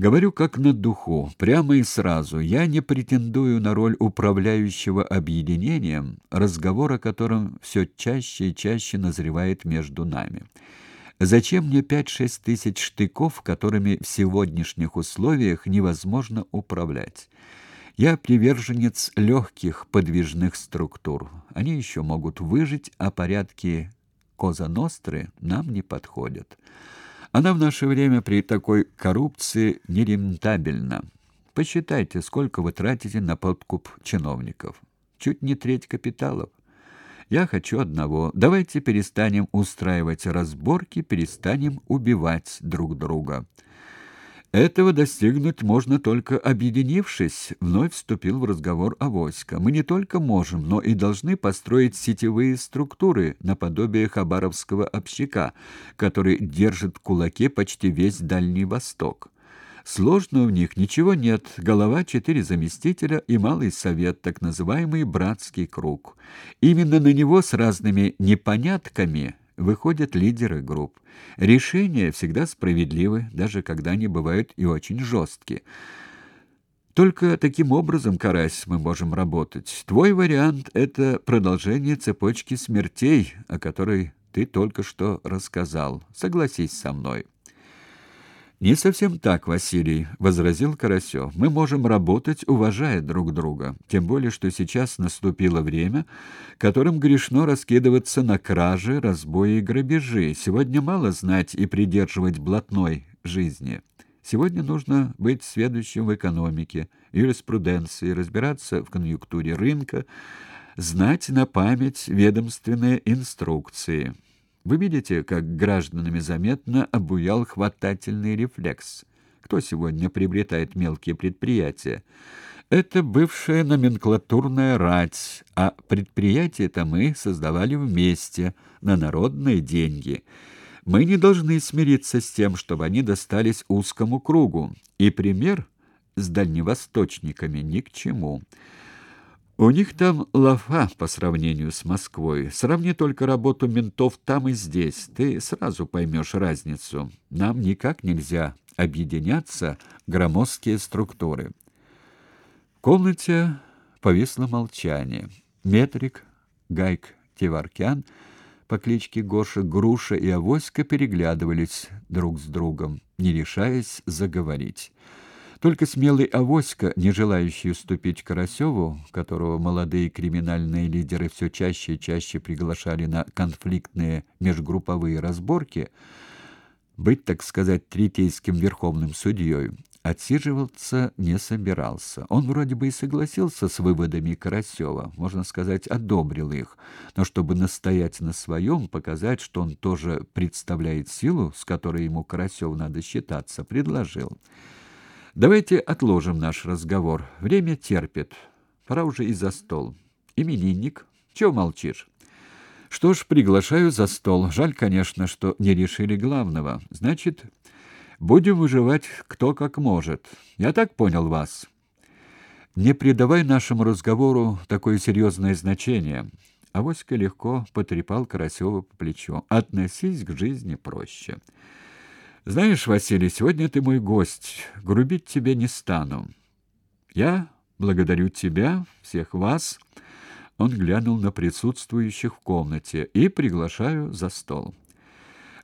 Говорю как на духу, прямо и сразу. Я не претендую на роль управляющего объединением, разговор о котором все чаще и чаще назревает между нами. Зачем мне пять-шесть тысяч штыков, которыми в сегодняшних условиях невозможно управлять? Я приверженец легких подвижных структур. Они еще могут выжить, а порядки Коза Ностры нам не подходят. Она в наше время при такой коррупции нерентабельна. Посчитайте, сколько вы тратите на подкуп чиновников. Чуть не треть капиталов. Я хочу одного. Давайте перестанем устраивать разборки, перестанем убивать друг друга. Этого достигнуть можно только объединившись, вновь вступил в разговор Авоська. Мы не только можем, но и должны построить сетевые структуры наподобие хабаровского общака, который держит в кулаке почти весь Дальний Восток. Сложно в них ничего нет. Голова, четыре заместителя и малый совет, так называемый братский круг. Именно на него с разными непонятками выходят лидеры групп. Решения всегда справедливы, даже когда они бывают и очень жесткие. Только таким образом, Карась, мы можем работать. Твой вариант — это продолжение цепочки смертей, о которой ты только что рассказал. Согласись со мной. Не совсем так, Василий, возразил Карасев. Мы можем работать, уважая друг друга, тем более что сейчас наступило время, которым грешно раскидываться на кражи, разбои и грабежи. Сегодня мало знать и придерживать блатной жизни. Сегодня нужно быть сведущим в экономике, юриспруденции, разбираться в конъюнктуре рынка, знать на память ведомственные инструкции. Вы видите, как гражданами заметно обуял хватательный рефлекс. Кто сегодня приобретает мелкие предприятия? Это бывшая номенклатурная рать, а предприятия-то мы создавали вместе, на народные деньги. Мы не должны смириться с тем, чтобы они достались узкому кругу, и пример с дальневосточниками ни к чему. У них там лафа по сравнению с Москвой. Сравни только работу ментов там и здесь, ты сразу поймешь разницу. Нам никак нельзя объединяться громоздкие структуры. В комнате повисло молчание. Метрик, Гайк, Теваркян по кличке Гоша, Груша и Авоська переглядывались друг с другом, не решаясь заговорить. Только смелый Авоська, не желающий уступить Карасеву, которого молодые криминальные лидеры все чаще и чаще приглашали на конфликтные межгрупповые разборки, быть, так сказать, третейским верховным судьей, отсиживаться не собирался. Он вроде бы и согласился с выводами Карасева, можно сказать, одобрил их, но чтобы настоять на своем, показать, что он тоже представляет силу, с которой ему Карасев надо считаться, предложил. Давайте отложим наш разговор. Время терпит. Пора уже и за стол. Именинник, чего молчишь? Что ж, приглашаю за стол. Жаль, конечно, что не решили главного. Значит, будем выживать кто как может. Я так понял вас. Не придавай нашему разговору такое серьезное значение. Авоська легко потрепал Карасева по плечу. Относись к жизни проще. Знаешь, Василий, сегодня ты мой гость. Грубить тебе не стану. Я благодарю тебя, всех вас. Он глянул на присутствующих в комнате и приглашаю за стол.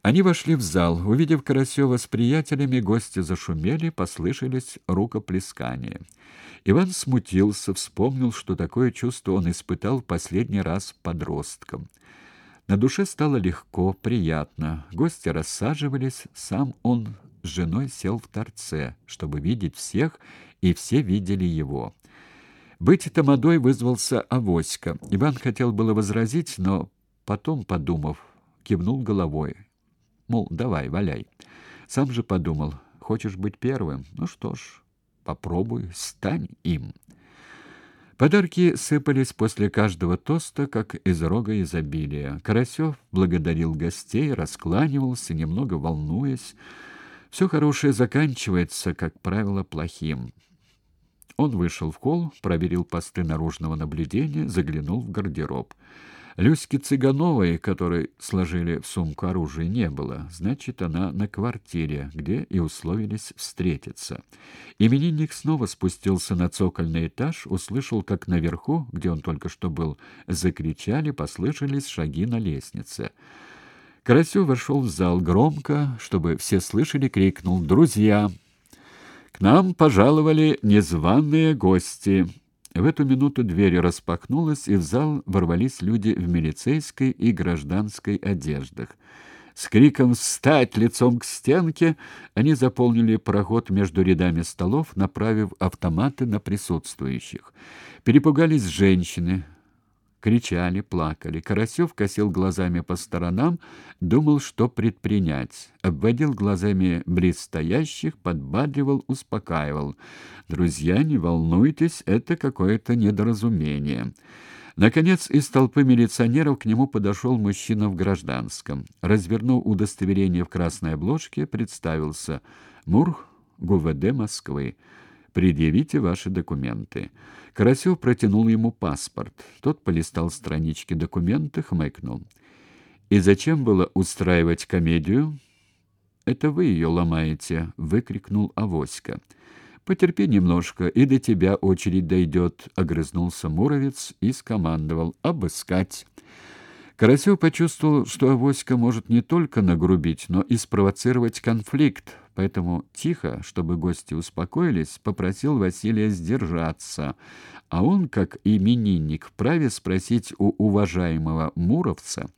Они вошли в зал. Увидев Карасева с приятелями, гости зашумели, послышались рукоплескания. Иван смутился, вспомнил, что такое чувство он испытал последний раз подростком. На душе стало легко, приятно. Гости рассаживались, сам он с женой сел в торце, чтобы видеть всех, и все видели его. Быть тамадой вызвался Авоська. Иван хотел было возразить, но потом, подумав, кивнул головой. Мол, давай, валяй. Сам же подумал, хочешь быть первым? Ну что ж, попробуй, стань им. Подарки сыпались после каждого тоста, как из рога изобилия. Карасев благодарил гостей, раскланивался, немного волнуясь. Все хорошее заканчивается, как правило, плохим. Он вышел в холл, проверил посты наружного наблюдения, заглянул в гардероб. Люськи Цыгановой, которой сложили в сумку оружие, не было. Значит, она на квартире, где и условились встретиться. Именинник снова спустился на цокольный этаж, услышал, как наверху, где он только что был, закричали, послышались шаги на лестнице. Карасев вошел в зал громко, чтобы все слышали, крикнул «Друзья!» «К нам пожаловали незваные гости!» В эту минуту дверь распахнулась, и в зал ворвались люди в милицейской и гражданской одеждах. С криком «Встать лицом к стенке!» они заполнили проход между рядами столов, направив автоматы на присутствующих. Перепугались женщины, кричали, плакали. Карасев косил глазами по сторонам, думал, что предпринять. Обводил глазами близстоящих, подбадривал, успокаивал. «Друзья, не волнуйтесь, это какое-то недоразумение». Наконец, из толпы милиционеров к нему подошел мужчина в гражданском. Развернув удостоверение в красной обложке, представился «Мур ГУВД Москвы». Предъявите ваши документы. Карасев протянул ему паспорт. Тот полистал странички документов, хмыкнул. И зачем было устраивать комедию? Это вы ее ломаете, выкрикнул Авоська. Потерпи немножко, и до тебя очередь дойдет», — огрызнулся Муровец и скомандовал обыскать. Карасев почувствовал, что Авоська может не только нагрубить, но и спровоцировать конфликт, поэтому тихо, чтобы гости успокоились, попросил Василия сдержаться, а он, как именинник, вправе спросить у уважаемого Муровца,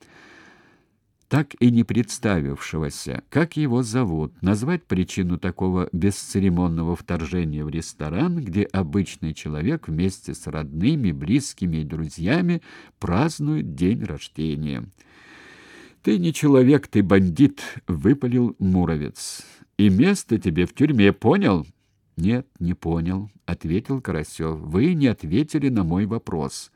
так и не представившегося, как его зовут, назвать причину такого бесцеремонного вторжения в ресторан, где обычный человек вместе с родными, близкими и друзьями празднует день рождения. «Ты не человек, ты бандит», — выпалил Муровец. «И место тебе в тюрьме, понял?» «Нет, не понял», — ответил Карасев. «Вы не ответили на мой вопрос».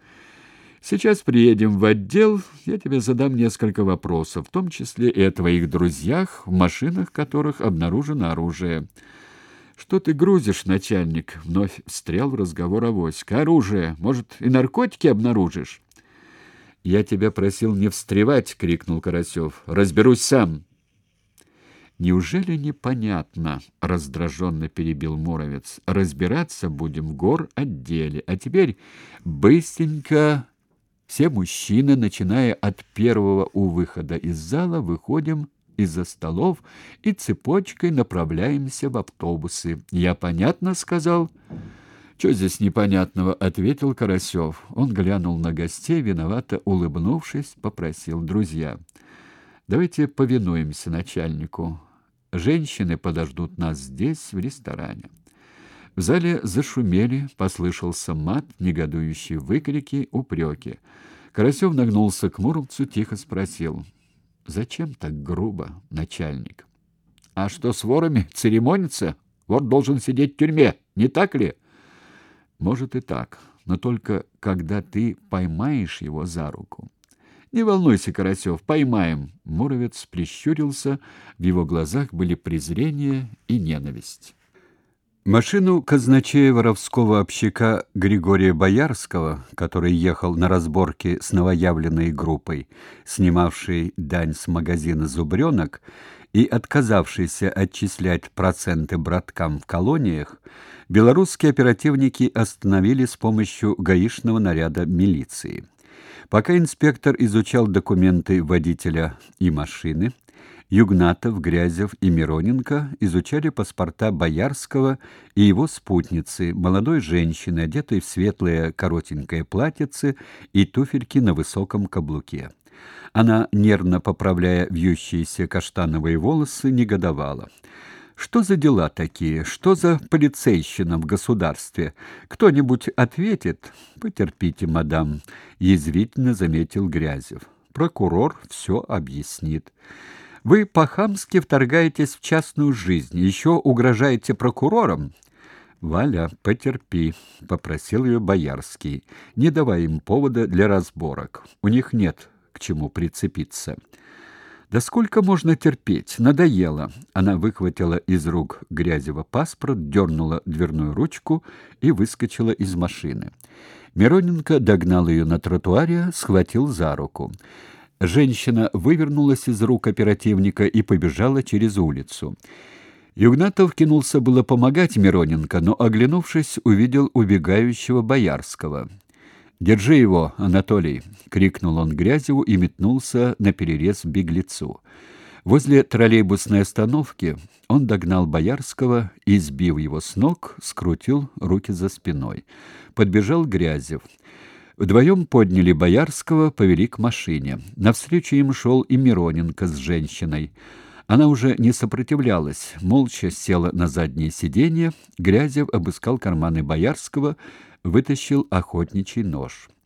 Сейчас приедем в отдел, я тебе задам несколько вопросов, в том числе и о твоих друзьях, в машинах которых обнаружено оружие. Что ты грузишь, начальник? Вновь встрял в разговор Авоська. Оружие, может, и наркотики обнаружишь? Я тебя просил не встревать, крикнул Карасев. Разберусь сам. Неужели непонятно, раздраженно перебил Муровец. Разбираться будем в гор отделе. А теперь быстренько все мужчины, начиная от первого у выхода из зала, выходим из-за столов и цепочкой направляемся в автобусы. Я понятно сказал? Что здесь непонятного, ответил Карасев. Он глянул на гостей, виновато улыбнувшись, попросил: "Друзья, давайте повинуемся начальнику. Женщины подождут нас здесь в ресторане". В зале зашумели, послышался мат, негодующие выкрики, упреки. Карасев нагнулся к Муромцу, тихо спросил: "Зачем так грубо, начальник? А что с ворами церемониться? Вор должен сидеть в тюрьме, не так ли?" "Может и так, но только когда ты поймаешь его за руку". Не волнуйся, Карасев, поймаем. Муровец прищурился, в его глазах были презрение и ненависть. Машину казначея воровского общака Григория Боярского, который ехал на разборки с новоявленной группой, снимавшей дань с магазина «Зубренок» и отказавшейся отчислять проценты браткам в колониях, белорусские оперативники остановили с помощью гаишного наряда милиции. Пока инспектор изучал документы водителя и машины, Югнатов, Грязев и Мироненко изучали паспорта Боярского и его спутницы, молодой женщины, одетой в светлое коротенькое платьице и туфельки на высоком каблуке. Она, нервно поправляя вьющиеся каштановые волосы, негодовала. Что за дела такие? Что за полицейщина в государстве? Кто-нибудь ответит? Потерпите, мадам, язвительно заметил Грязев. Прокурор все объяснит. Вы по-хамски вторгаетесь в частную жизнь, еще угрожаете прокурорам. Валя, потерпи, попросил ее Боярский. Не давай им повода для разборок. У них нет к чему прицепиться. Да сколько можно терпеть? Надоело. Она выхватила из рук Грязева паспорт, дернула дверную ручку и выскочила из машины. Мироненко догнал ее на тротуаре, схватил за руку. Женщина вывернулась из рук оперативника и побежала через улицу. Югнатов кинулся было помогать Мироненко, но, оглянувшись, увидел убегающего Боярского. «Держи его, Анатолий!» — крикнул он Грязеву и метнулся на перерез беглецу. Возле троллейбусной остановки он догнал Боярского и, сбив его с ног, скрутил руки за спиной. Подбежал Грязев. Вдвоем подняли Боярского, повели к машине. Навстречу им шел и Мироненко с женщиной. Она уже не сопротивлялась, молча села на заднее сиденье. Грязев обыскал карманы Боярского, вытащил охотничий нож.